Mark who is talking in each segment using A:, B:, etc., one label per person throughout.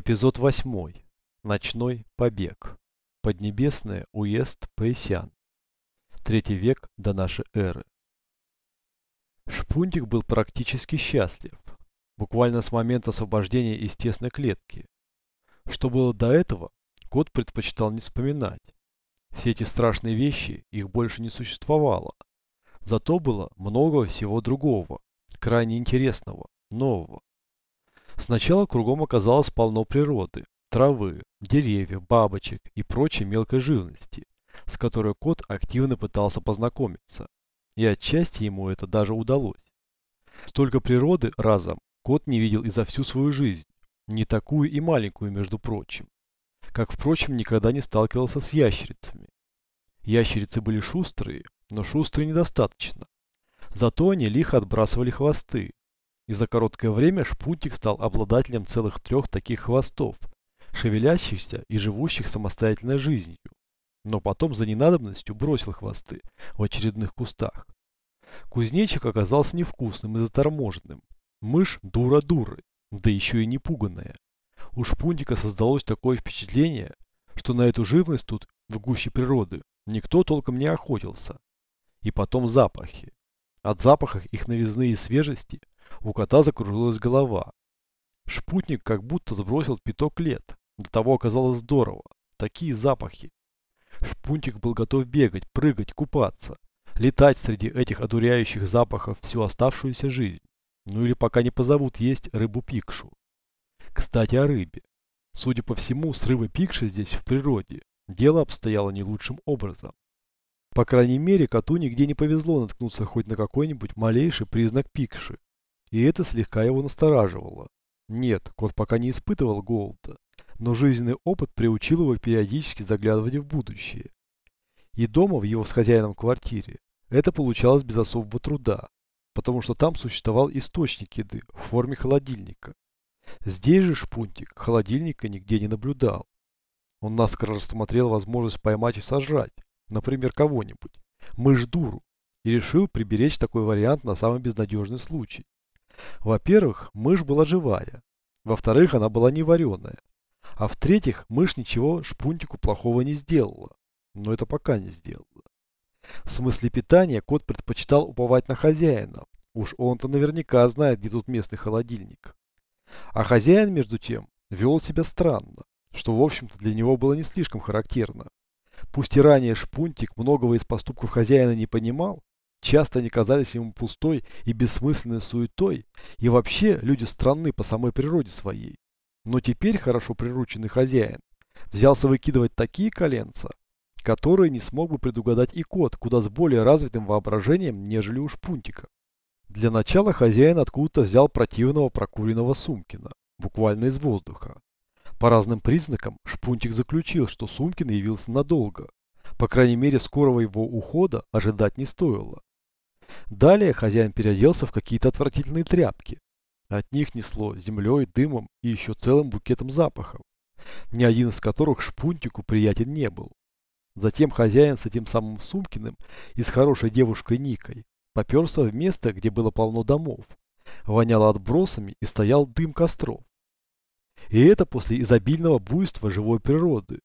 A: Эпизод 8. Ночной побег. Поднебесная уезд Паисян. Третий век до нашей эры. Шпунтик был практически счастлив. Буквально с момента освобождения из тесной клетки. Что было до этого, кот предпочитал не вспоминать. Все эти страшные вещи, их больше не существовало. Зато было много всего другого, крайне интересного, нового. Сначала кругом оказалось полно природы, травы, деревьев, бабочек и прочей мелкой живности, с которой кот активно пытался познакомиться. И отчасти ему это даже удалось. Столько природы разом кот не видел и за всю свою жизнь, не такую и маленькую, между прочим. Как, впрочем, никогда не сталкивался с ящерицами. Ящерицы были шустрые, но шустрые недостаточно. Зато они лихо отбрасывали хвосты, и за короткое время Шпунтик стал обладателем целых трех таких хвостов, шевелящихся и живущих самостоятельной жизнью. Но потом за ненадобностью бросил хвосты в очередных кустах. Кузнечик оказался невкусным и заторможенным. Мышь дура дурой, да еще и не пуганная. У Шпунтика создалось такое впечатление, что на эту живность тут, в гуще природы, никто толком не охотился. И потом запахи. От запахов их новизны и свежести у кота закружилась голова. Шпутник как будто сбросил пяток лет. До того оказалось здорово. Такие запахи. Шпунтик был готов бегать, прыгать, купаться. Летать среди этих одуряющих запахов всю оставшуюся жизнь. Ну или пока не позовут есть рыбу-пикшу. Кстати о рыбе. Судя по всему, с рыбой пикши здесь в природе дело обстояло не лучшим образом. По крайней мере, коту нигде не повезло наткнуться хоть на какой-нибудь малейший признак пикши. И это слегка его настораживало. Нет, кот пока не испытывал голода, но жизненный опыт приучил его периодически заглядывать в будущее. И дома в его с хозяином квартире это получалось без особого труда, потому что там существовал источник еды в форме холодильника. Здесь же Шпунтик холодильника нигде не наблюдал. Он наскоро рассмотрел возможность поймать и сожрать, например, кого-нибудь, мышь-дуру, и решил приберечь такой вариант на самый безнадежный случай. Во-первых, мышь была живая. Во-вторых, она была не вареная. А в-третьих, мышь ничего шпунтику плохого не сделала. Но это пока не сделала. В смысле питания кот предпочитал уповать на хозяина. Уж он-то наверняка знает, где тут местный холодильник. А хозяин, между тем, вел себя странно, что, в общем-то, для него было не слишком характерно. Пусть и ранее Шпунтик многого из поступков хозяина не понимал, Часто они казались ему пустой и бессмысленной суетой, и вообще люди странны по самой природе своей. Но теперь хорошо прирученный хозяин взялся выкидывать такие коленца, которые не смог бы предугадать и кот, куда с более развитым воображением, нежели у Шпунтика. Для начала хозяин откуда-то взял противного прокуренного Сумкина, буквально из воздуха. По разным признакам Шпунтик заключил, что Сумкин явился надолго. По крайней мере, скорого его ухода ожидать не стоило. Далее хозяин переоделся в какие-то отвратительные тряпки. От них несло землей, дымом и еще целым букетом запахов, ни один из которых шпунтику приятен не был. Затем хозяин с этим самым Сумкиным и с хорошей девушкой Никой поперся в место, где было полно домов, воняло отбросами и стоял дым костров. И это после изобильного буйства живой природы.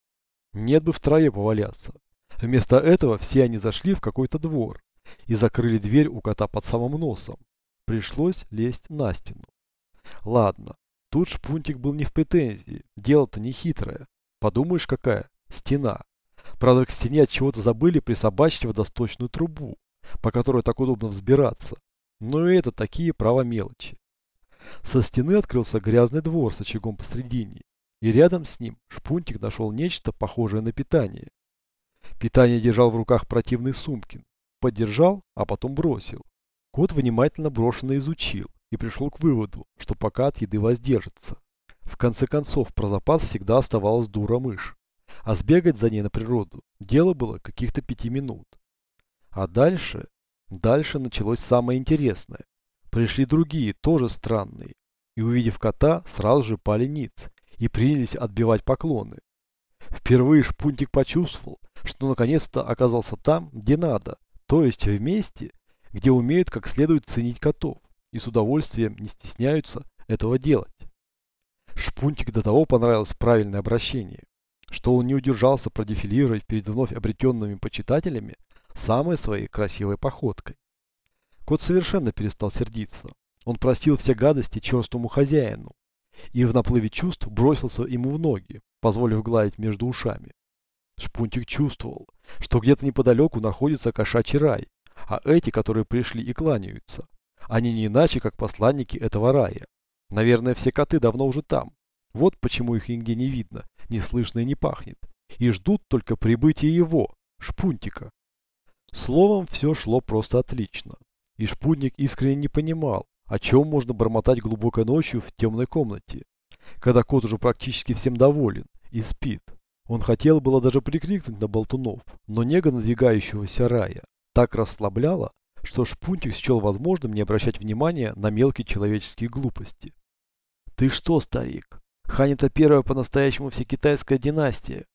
A: Нет бы в траве поваляться. Вместо этого все они зашли в какой-то двор, и закрыли дверь у кота под самым носом. Пришлось лезть на стену. Ладно, тут шпунтик был не в претензии, дело-то не хитрое. Подумаешь, какая? Стена. Правда, к стене от чего-то забыли присобачить водосточную трубу, по которой так удобно взбираться. Но и это такие права мелочи. Со стены открылся грязный двор с очагом посредине, и рядом с ним шпунтик нашел нечто похожее на питание. Питание держал в руках противный Сумкин, Поддержал, а потом бросил. Кот внимательно брошенно изучил и пришел к выводу, что пока от еды воздержится. В конце концов, про запас всегда оставалась дура мышь. А сбегать за ней на природу дело было каких-то пяти минут. А дальше, дальше началось самое интересное. Пришли другие, тоже странные. И увидев кота, сразу же пали ниц и принялись отбивать поклоны. Впервые Шпунтик почувствовал, что наконец-то оказался там, где надо, то есть в месте, где умеют как следует ценить котов и с удовольствием не стесняются этого делать. Шпунтик до того понравилось правильное обращение, что он не удержался продефилировать перед вновь обретенными почитателями самой своей красивой походкой. Кот совершенно перестал сердиться. Он простил все гадости черствому хозяину и в наплыве чувств бросился ему в ноги, позволив гладить между ушами. Шпунтик чувствовал, что где-то неподалеку находится кошачий рай, а эти, которые пришли и кланяются, они не иначе, как посланники этого рая. Наверное, все коты давно уже там. Вот почему их нигде не видно, не слышно и не пахнет. И ждут только прибытия его, Шпунтика. Словом, все шло просто отлично. И Шпунтик искренне не понимал, о чем можно бормотать глубокой ночью в темной комнате, когда кот уже практически всем доволен и спит. Он хотел было даже прикрикнуть на болтунов, но нега надвигающегося рая так расслабляла, что Шпунтик счел возможным не обращать внимания на мелкие человеческие глупости. «Ты что, старик? Хань это первая по-настоящему всекитайская династия!»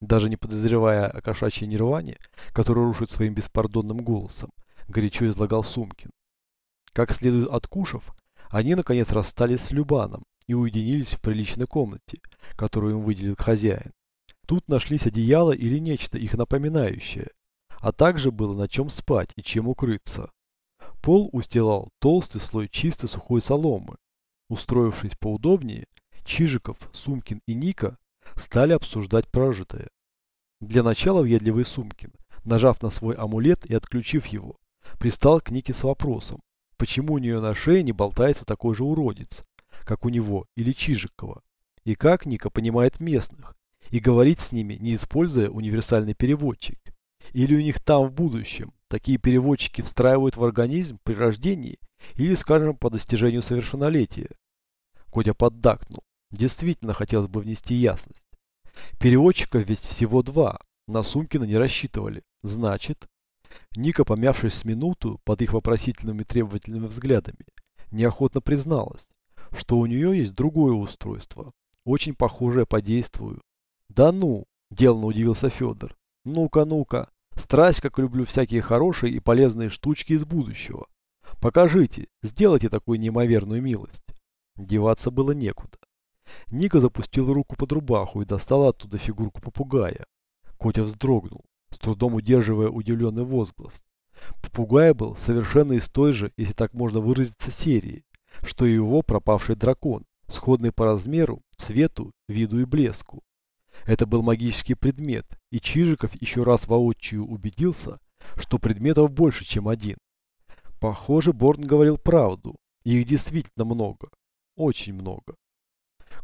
A: Даже не подозревая о кошачьей нирване, которую рушит своим беспардонным голосом, горячо излагал Сумкин. Как следует откушав, они наконец расстались с Любаном и уединились в приличной комнате, которую им выделил хозяин. Тут нашлись одеяло или нечто их напоминающее, а также было на чем спать и чем укрыться. Пол устилал толстый слой чистой сухой соломы. Устроившись поудобнее, Чижиков, Сумкин и Ника стали обсуждать прожитое. Для начала въедливый Сумкин, нажав на свой амулет и отключив его, пристал к Нике с вопросом, почему у нее на шее не болтается такой же уродец, как у него или Чижикова, и как Ника понимает местных, и говорить с ними, не используя универсальный переводчик. Или у них там в будущем такие переводчики встраивают в организм при рождении или, скажем, по достижению совершеннолетия. Котя поддакнул. Действительно хотелось бы внести ясность. Переводчиков ведь всего два. На Сумкина не рассчитывали. Значит... Ника, помявшись с минуту под их вопросительными требовательными взглядами, неохотно призналась, что у нее есть другое устройство, очень похожее по действию да ну, деланно удивился Федор. Ну-ка, ну-ка. Страсть, как люблю всякие хорошие и полезные штучки из будущего. Покажите, сделайте такую неимоверную милость. Деваться было некуда. Ника запустила руку под рубаху и достала оттуда фигурку попугая. Котя вздрогнул, с трудом удерживая удивленный возглас. Попугай был совершенно из той же, если так можно выразиться, серии, что и его пропавший дракон, сходный по размеру, цвету, виду и блеску. Это был магический предмет, и Чижиков еще раз воочию убедился, что предметов больше, чем один. Похоже, Борн говорил правду, их действительно много, очень много.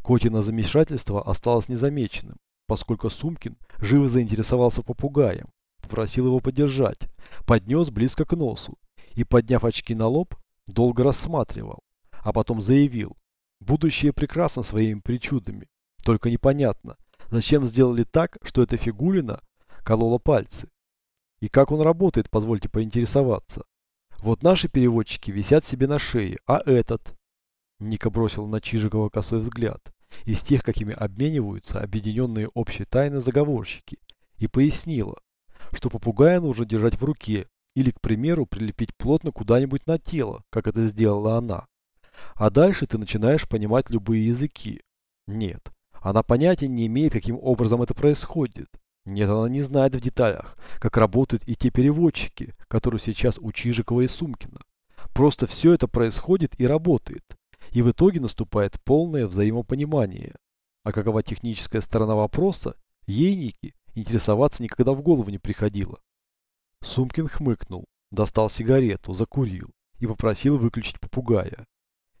A: Котина замешательство осталось незамеченным, поскольку Сумкин живо заинтересовался попугаем, попросил его подержать, поднес близко к носу и, подняв очки на лоб, долго рассматривал, а потом заявил, будущее прекрасно своими причудами, только непонятно, Зачем сделали так, что эта фигулина колола пальцы? И как он работает, позвольте поинтересоваться. Вот наши переводчики висят себе на шее, а этот? Ника бросил на Чижикова косой взгляд, из тех, какими обмениваются объединенные общей тайны заговорщики, и пояснила, что попугая нужно держать в руке или, к примеру, прилепить плотно куда-нибудь на тело, как это сделала она. А дальше ты начинаешь понимать любые языки. Нет, она понятия не имеет, каким образом это происходит. Нет, она не знает в деталях, как работают и те переводчики, которые сейчас у Чижикова и Сумкина. Просто все это происходит и работает. И в итоге наступает полное взаимопонимание. А какова техническая сторона вопроса, ей, Ники, интересоваться никогда в голову не приходило. Сумкин хмыкнул, достал сигарету, закурил и попросил выключить попугая.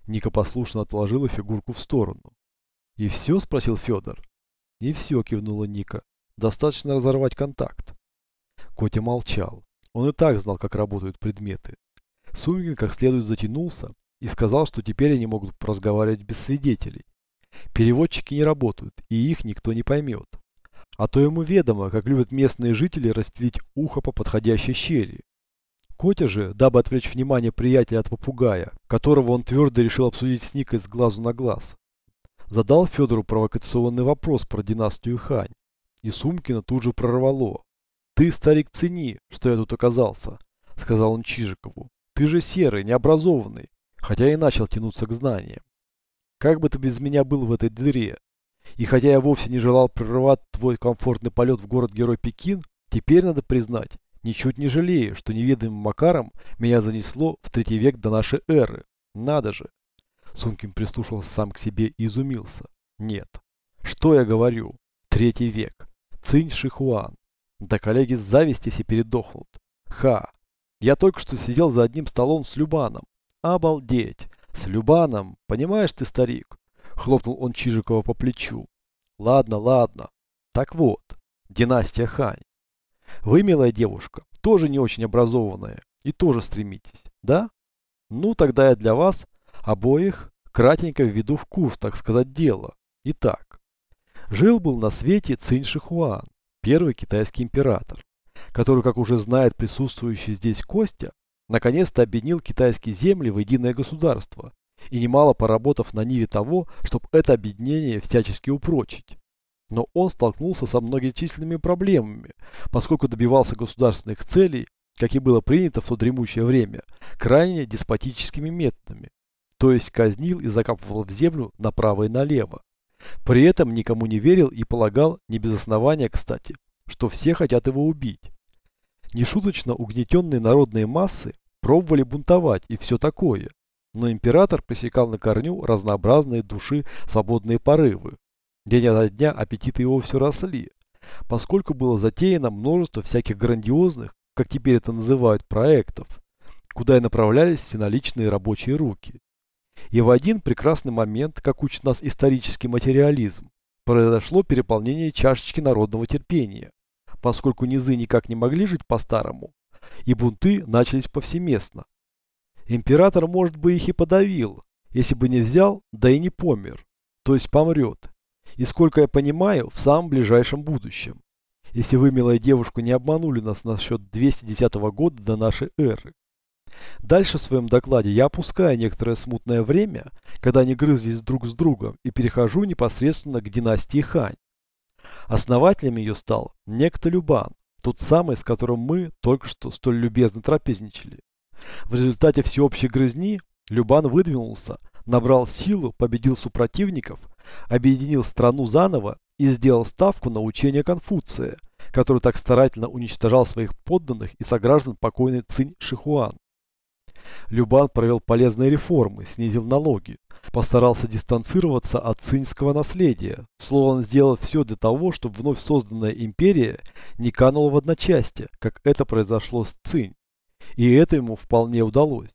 A: Ника послушно отложила фигурку в сторону. «И все?» – спросил Федор. «Не все», – кивнула Ника. «Достаточно разорвать контакт». Котя молчал. Он и так знал, как работают предметы. Сумкин как следует затянулся и сказал, что теперь они могут разговаривать без свидетелей. Переводчики не работают, и их никто не поймет. А то ему ведомо, как любят местные жители расстелить ухо по подходящей щели. Котя же, дабы отвлечь внимание приятеля от попугая, которого он твердо решил обсудить с Никой с глазу на глаз, задал Федору провокационный вопрос про династию Хань. И Сумкина тут же прорвало. «Ты, старик, цени, что я тут оказался», — сказал он Чижикову. «Ты же серый, необразованный, хотя и начал тянуться к знаниям». как бы ты без меня был в этой дыре. И хотя я вовсе не желал прерывать твой комфортный полет в город-герой Пекин, теперь надо признать, ничуть не жалею, что неведомым макаром меня занесло в третий век до нашей эры. Надо же. Сумкин прислушался сам к себе и изумился. Нет. Что я говорю? Третий век. Цинь Шихуан. Да коллеги с зависти все передохнут. Ха. Я только что сидел за одним столом с Любаном. Обалдеть. С Любаном. Понимаешь ты, старик? Хлопнул он Чижикова по плечу. Ладно, ладно. Так вот. Династия Хань. Вы, милая девушка, тоже не очень образованная. И тоже стремитесь. Да? Ну, тогда я для вас обоих кратенько введу в курс, так сказать, дела. Итак. Жил-был на свете Цинь Шихуан, первый китайский император который, как уже знает присутствующий здесь Костя, наконец-то объединил китайские земли в единое государство и немало поработав на ниве того, чтобы это объединение всячески упрочить. Но он столкнулся со многочисленными проблемами, поскольку добивался государственных целей, как и было принято в то дремучее время, крайне деспотическими методами, то есть казнил и закапывал в землю направо и налево. При этом никому не верил и полагал, не без основания, кстати, что все хотят его убить. Нешуточно угнетенные народные массы пробовали бунтовать и все такое, но император пресекал на корню разнообразные души свободные порывы. День ото дня аппетиты его все росли, поскольку было затеяно множество всяких грандиозных, как теперь это называют, проектов, куда и направлялись все наличные рабочие руки. И в один прекрасный момент, как учит нас исторический материализм, произошло переполнение чашечки народного терпения поскольку низы никак не могли жить по-старому, и бунты начались повсеместно. Император, может быть, их и подавил, если бы не взял, да и не помер, то есть помрет. И сколько я понимаю, в самом ближайшем будущем. Если вы, милая девушка, не обманули нас насчет 210 года до нашей эры. Дальше в своем докладе я опускаю некоторое смутное время, когда они грызлись друг с другом, и перехожу непосредственно к династии Хань. Основателем ее стал некто Любан, тот самый, с которым мы только что столь любезно трапезничали. В результате всеобщей грызни Любан выдвинулся, набрал силу, победил супротивников, объединил страну заново и сделал ставку на учение Конфуция, который так старательно уничтожал своих подданных и сограждан покойный Цинь Шихуан. Любан провел полезные реформы, снизил налоги, постарался дистанцироваться от цинского наследия. Слово он сделал все для того, чтобы вновь созданная империя не канула в одночасье, как это произошло с Цинь. И это ему вполне удалось.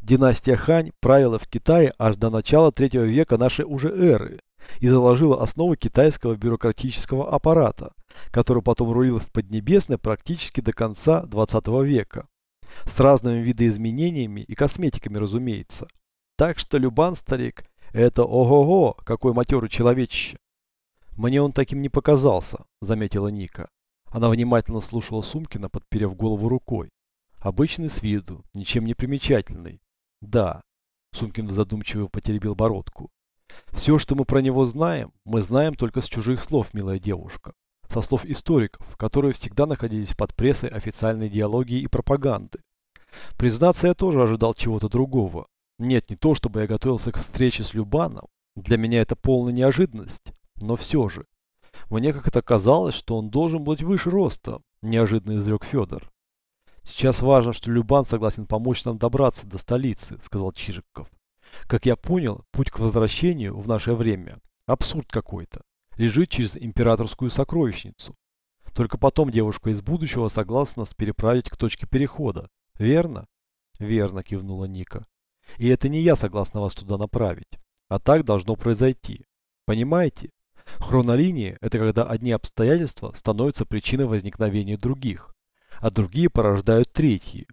A: Династия Хань правила в Китае аж до начала третьего века нашей уже эры и заложила основы китайского бюрократического аппарата, который потом рулил в Поднебесной практически до конца 20 века. С разными видоизменениями и косметиками, разумеется. Так что Любан, старик, это ого-го, какой матерый человечище. Мне он таким не показался, заметила Ника. Она внимательно слушала Сумкина, подперев голову рукой. Обычный с виду, ничем не примечательный. Да, Сумкин задумчиво потеребил бородку. Все, что мы про него знаем, мы знаем только с чужих слов, милая девушка. Со слов историков, которые всегда находились под прессой официальной идеологии и пропаганды. Признаться, я тоже ожидал чего-то другого. Нет, не то, чтобы я готовился к встрече с Любаном. Для меня это полная неожиданность. Но все же. Мне как-то казалось, что он должен быть выше роста, неожиданно изрек Федор. Сейчас важно, что Любан согласен помочь нам добраться до столицы, сказал Чижиков. Как я понял, путь к возвращению в наше время – абсурд какой-то. Лежит через императорскую сокровищницу. Только потом девушка из будущего согласна нас переправить к точке перехода. Верно? Верно, кивнула Ника. И это не я согласна вас туда направить. А так должно произойти. Понимаете? Хронолиния – это когда одни обстоятельства становятся причиной возникновения других, а другие порождают третьи.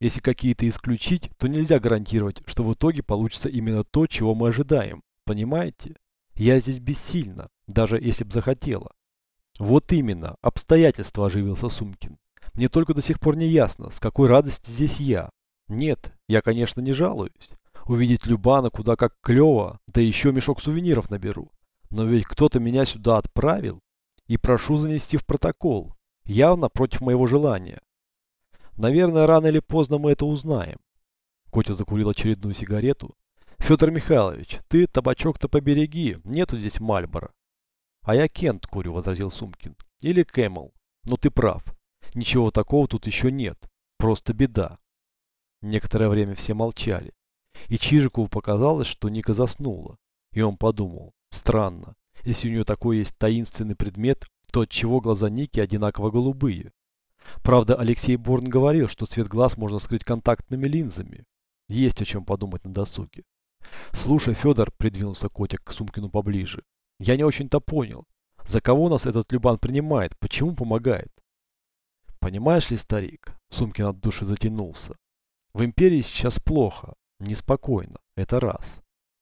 A: Если какие-то исключить, то нельзя гарантировать, что в итоге получится именно то, чего мы ожидаем. Понимаете? Я здесь бессильна, даже если б захотела. Вот именно, обстоятельства оживился Сумкин. Мне только до сих пор не ясно, с какой радости здесь я. Нет, я, конечно, не жалуюсь. Увидеть Любана куда как клево, да еще мешок сувениров наберу. Но ведь кто-то меня сюда отправил. И прошу занести в протокол. Явно против моего желания. Наверное, рано или поздно мы это узнаем. Котя закурил очередную сигарету, Федор Михайлович, ты табачок-то побереги, нету здесь Мальбора. А я Kent курю, возразил Сумкин. Или Camel. Но ты прав. Ничего такого тут еще нет. Просто беда. Некоторое время все молчали. И Чижикову показалось, что Ника заснула. И он подумал, странно, если у нее такой есть таинственный предмет, то от чего глаза Ники одинаково голубые? Правда, Алексей Борн говорил, что цвет глаз можно скрыть контактными линзами. Есть о чем подумать на досуге. Слушай, Федор, придвинулся котик к Сумкину поближе. Я не очень-то понял, за кого нас этот Любан принимает, почему помогает? Понимаешь ли, старик, Сумкин от души затянулся. В империи сейчас плохо, неспокойно, это раз.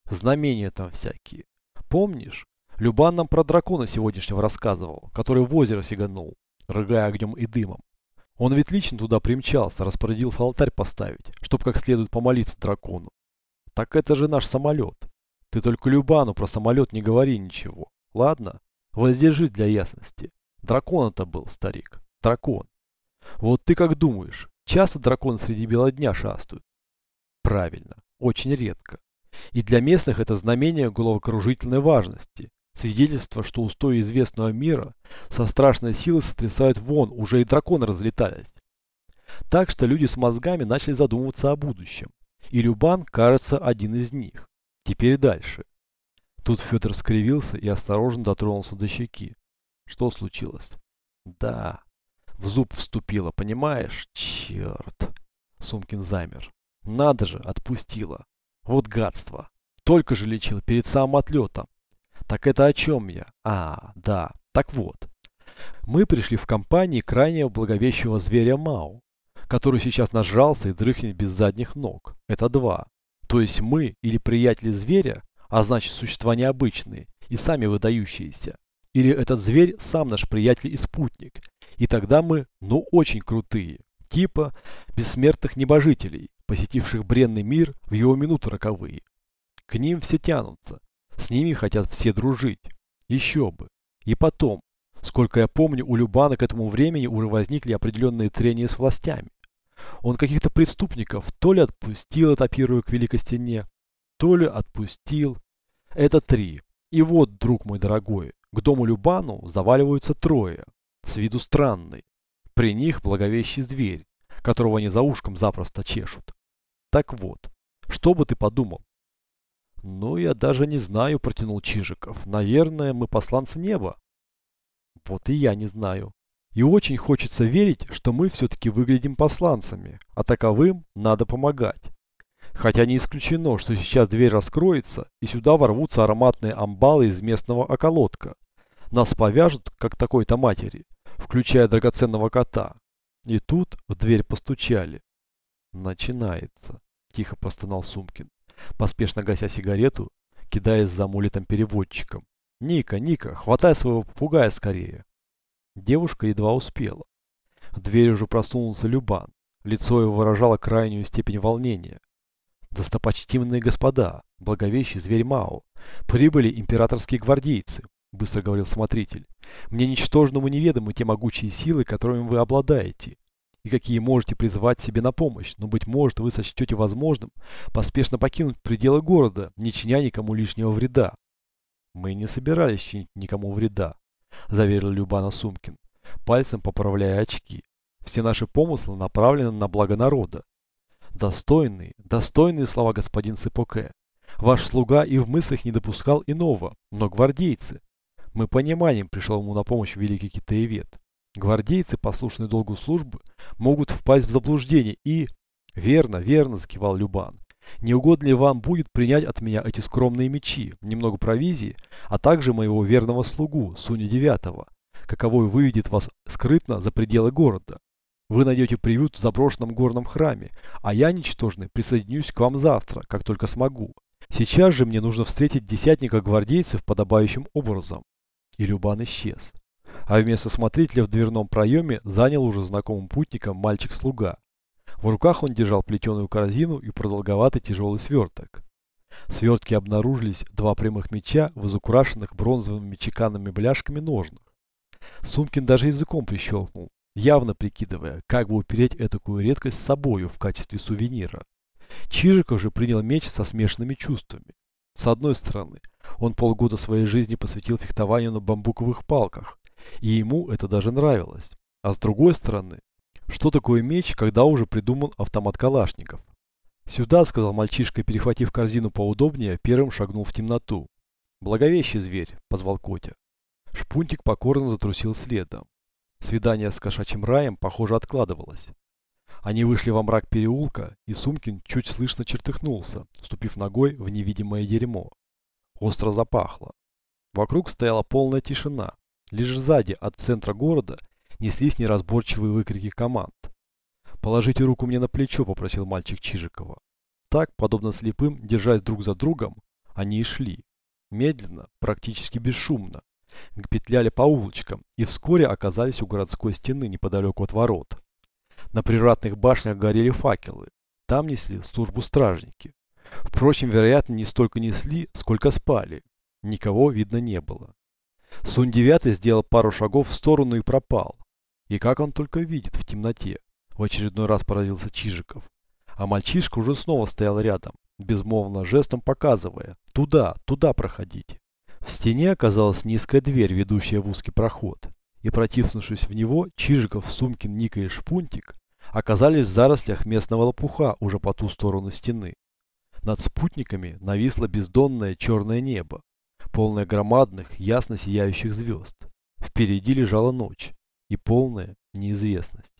A: Знамения там всякие. Помнишь, Любан нам про дракона сегодняшнего рассказывал, который в озеро сиганул, рыгая огнем и дымом. Он ведь лично туда примчался, распорядился алтарь поставить, чтоб как следует помолиться дракону. Так это же наш самолет. Ты только Любану про самолет не говори ничего. Ладно? Воздержись для ясности. Дракон это был, старик. Дракон. Вот ты как думаешь, часто драконы среди бела дня шастают? Правильно. Очень редко. И для местных это знамение головокружительной важности. Свидетельство, что устои известного мира со страшной силой сотрясают вон, уже и драконы разлетались. Так что люди с мозгами начали задумываться о будущем. И Любан, кажется, один из них. Теперь дальше. Тут Федор скривился и осторожно дотронулся до щеки. Что случилось? Да, в зуб вступила, понимаешь? Черт. Сумкин замер. Надо же, отпустила. Вот гадство. Только же лечил перед самым отлетом. Так это о чем я? А, да. Так вот. Мы пришли в компании крайне благовещего зверя Мау, который сейчас нажался и дрыхнет без задних ног. Это два. То есть мы или приятели зверя, а значит существа необычные и сами выдающиеся. Или этот зверь сам наш приятель и спутник. И тогда мы, ну, очень крутые. Типа бессмертных небожителей, посетивших бренный мир в его минуты роковые. К ним все тянутся. С ними хотят все дружить. Еще бы. И потом, сколько я помню, у Любана к этому времени уже возникли определенные трения с властями. Он каких-то преступников то ли отпустил, этапируя к Великой Стене, то ли отпустил. Это три. И вот, друг мой дорогой, к дому Любану заваливаются трое, с виду странный. При них благовещий зверь, которого они за ушком запросто чешут. Так вот, что бы ты подумал? Ну, я даже не знаю, протянул Чижиков. Наверное, мы посланцы неба. Вот и я не знаю. И очень хочется верить, что мы все-таки выглядим посланцами, а таковым надо помогать. Хотя не исключено, что сейчас дверь раскроется, и сюда ворвутся ароматные амбалы из местного околотка. Нас повяжут, как такой-то матери, включая драгоценного кота. И тут в дверь постучали. Начинается, тихо простонал Сумкин, поспешно гася сигарету, кидаясь за амулетом переводчиком. Ника, Ника, хватай своего попугая скорее. Девушка едва успела. В дверь уже просунулся Любан. Лицо его выражало крайнюю степень волнения. «Достопочтимые господа, благовещий зверь Мао, прибыли императорские гвардейцы», быстро говорил смотритель. «Мне ничтожному неведомы те могучие силы, которыми вы обладаете, и какие можете призвать себе на помощь, но, быть может, вы сочтете возможным поспешно покинуть пределы города, не чиня никому лишнего вреда». «Мы не собирались чинить никому вреда», заверил Любана Сумкин, пальцем поправляя очки. Все наши помыслы направлены на благо народа. Достойные, достойные слова господин Сыпоке. Ваш слуга и в мыслях не допускал иного, но гвардейцы. Мы понимаем, пришел ему на помощь великий китаевед. Гвардейцы, послушные долгу службы, могут впасть в заблуждение и... Верно, верно, закивал Любан. Не угодно ли вам будет принять от меня эти скромные мечи, немного провизии, а также моего верного слугу, Суни Девятого, каковой выведет вас скрытно за пределы города? Вы найдете приют в заброшенном горном храме, а я, ничтожный, присоединюсь к вам завтра, как только смогу. Сейчас же мне нужно встретить десятника гвардейцев подобающим образом. И Любан исчез. А вместо смотрителя в дверном проеме занял уже знакомым путником мальчик-слуга. В руках он держал плетеную корзину и продолговатый тяжелый сверток. В свертке обнаружились два прямых меча в изукрашенных бронзовыми чеканными бляшками ножнах. Сумкин даже языком прищелкнул, явно прикидывая, как бы упереть этакую редкость с собою в качестве сувенира. Чижиков же принял меч со смешанными чувствами. С одной стороны, он полгода своей жизни посвятил фехтованию на бамбуковых палках, и ему это даже нравилось. А с другой стороны, что такое меч, когда уже придуман автомат Калашников? «Сюда», — сказал мальчишка, перехватив корзину поудобнее, первым шагнул в темноту. «Благовещий зверь», — позвал Котя. Шпунтик покорно затрусил следом. Свидание с кошачьим раем, похоже, откладывалось. Они вышли во мрак переулка, и Сумкин чуть слышно чертыхнулся, ступив ногой в невидимое дерьмо. Остро запахло. Вокруг стояла полная тишина. Лишь сзади, от центра города, неслись неразборчивые выкрики команд. «Положите руку мне на плечо», — попросил мальчик Чижикова. Так, подобно слепым, держась друг за другом, они и шли. Медленно, практически бесшумно. Петляли по улочкам и вскоре оказались у городской стены неподалеку от ворот. На приратных башнях горели факелы. Там несли службу стражники. Впрочем, вероятно, не столько несли, сколько спали. Никого видно не было. Сунь-девятый сделал пару шагов в сторону и пропал. И как он только видит в темноте. В очередной раз поразился Чижиков. А мальчишка уже снова стоял рядом, безмолвно жестом показывая. Туда, туда проходите. В стене оказалась низкая дверь, ведущая в узкий проход. И протиснувшись в него, Чижиков, Сумкин, Ника и Шпунтик оказались в зарослях местного лопуха уже по ту сторону стены. Над спутниками нависло бездонное черное небо, полное громадных, ясно сияющих звезд. Впереди лежала ночь и полная неизвестность.